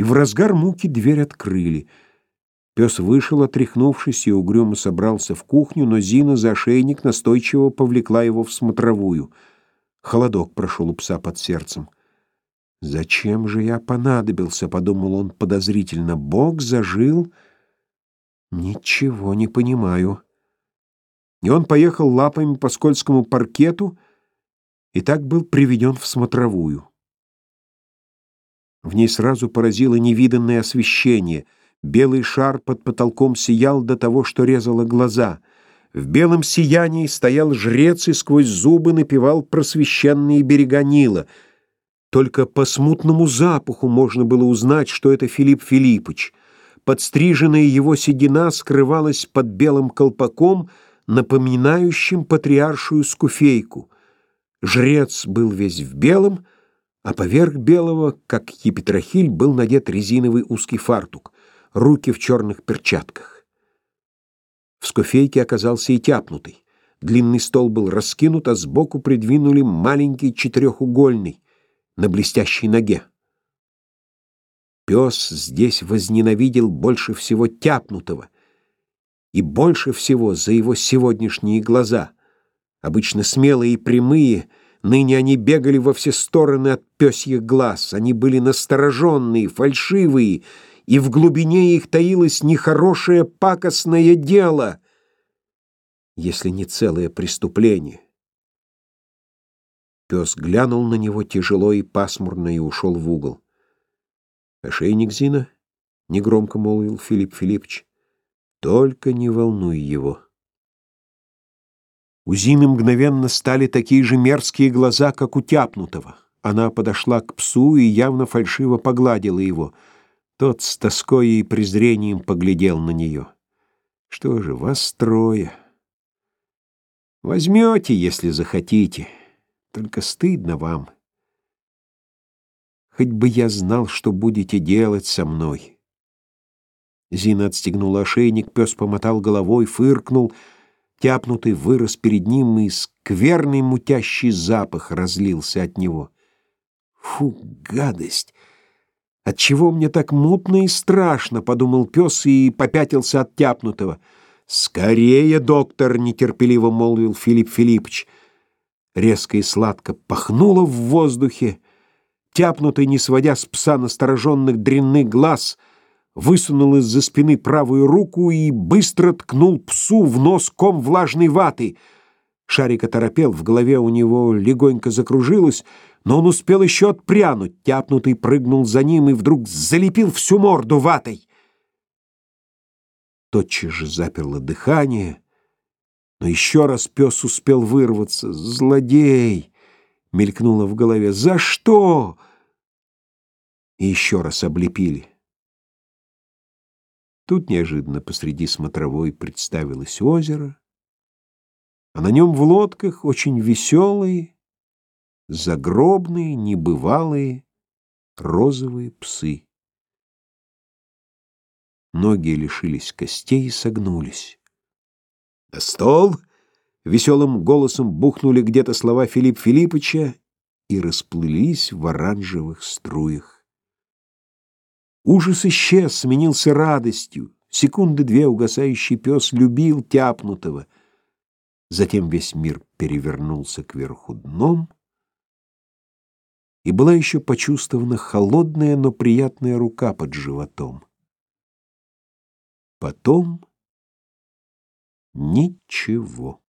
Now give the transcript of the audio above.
и в разгар муки дверь открыли. Пес вышел, отряхнувшись, и угрюмо собрался в кухню, но Зина за ошейник настойчиво повлекла его в смотровую. Холодок прошел у пса под сердцем. «Зачем же я понадобился?» — подумал он подозрительно. «Бог зажил? Ничего не понимаю». И он поехал лапами по скользкому паркету и так был приведен в смотровую. В ней сразу поразило невиданное освещение. Белый шар под потолком сиял до того, что резало глаза. В белом сиянии стоял жрец и сквозь зубы напевал просвещенные берега Нила. Только по смутному запаху можно было узнать, что это Филипп Филиппович. Подстриженная его седина скрывалась под белым колпаком, напоминающим патриаршую скуфейку. Жрец был весь в белом, а поверх белого, как епитрахиль, был надет резиновый узкий фартук, руки в черных перчатках. В скуфейке оказался и тяпнутый. Длинный стол был раскинут, а сбоку придвинули маленький четырехугольный на блестящей ноге. Пес здесь возненавидел больше всего тяпнутого и больше всего за его сегодняшние глаза, обычно смелые и прямые, Ныне они бегали во все стороны от пёсьих глаз. Они были настороженные, фальшивые, и в глубине их таилось нехорошее пакостное дело, если не целое преступление. Пес глянул на него тяжело и пасмурно и ушел в угол. «Ошейник, Зина?» — негромко молвил Филипп Филиппович. «Только не волнуй его». У Зины мгновенно стали такие же мерзкие глаза, как у тяпнутого. Она подошла к псу и явно фальшиво погладила его. Тот с тоской и презрением поглядел на нее. «Что же, вас трое. Возьмете, если захотите. Только стыдно вам. Хоть бы я знал, что будете делать со мной». Зина отстегнула ошейник, пес помотал головой, фыркнул — Тяпнутый вырос перед ним, и скверный мутящий запах разлился от него. Фу, гадость! Отчего мне так мутно и страшно, подумал пес и попятился от тяпнутого. Скорее, доктор, нетерпеливо молвил Филипп Филиппович. Резко и сладко пахнуло в воздухе. Тяпнутый, не сводя с пса настороженных дрянных глаз — высунул из-за спины правую руку и быстро ткнул псу в нос ком влажной ваты. Шарик оторопел, в голове у него легонько закружилось, но он успел еще отпрянуть. Тяпнутый прыгнул за ним и вдруг залепил всю морду ватой. Тотчас же заперло дыхание, но еще раз пес успел вырваться. «Злодей!» — мелькнуло в голове. «За что?» И еще раз облепили. Тут неожиданно посреди смотровой представилось озеро, а на нем в лодках очень веселые, загробные, небывалые розовые псы. Ноги лишились костей и согнулись. «На стол!» — веселым голосом бухнули где-то слова Филипп Филиппыча и расплылись в оранжевых струях. Ужас исчез, сменился радостью. Секунды две угасающий пес любил тяпнутого. Затем весь мир перевернулся кверху дном, и была еще почувствована холодная, но приятная рука под животом. Потом ничего.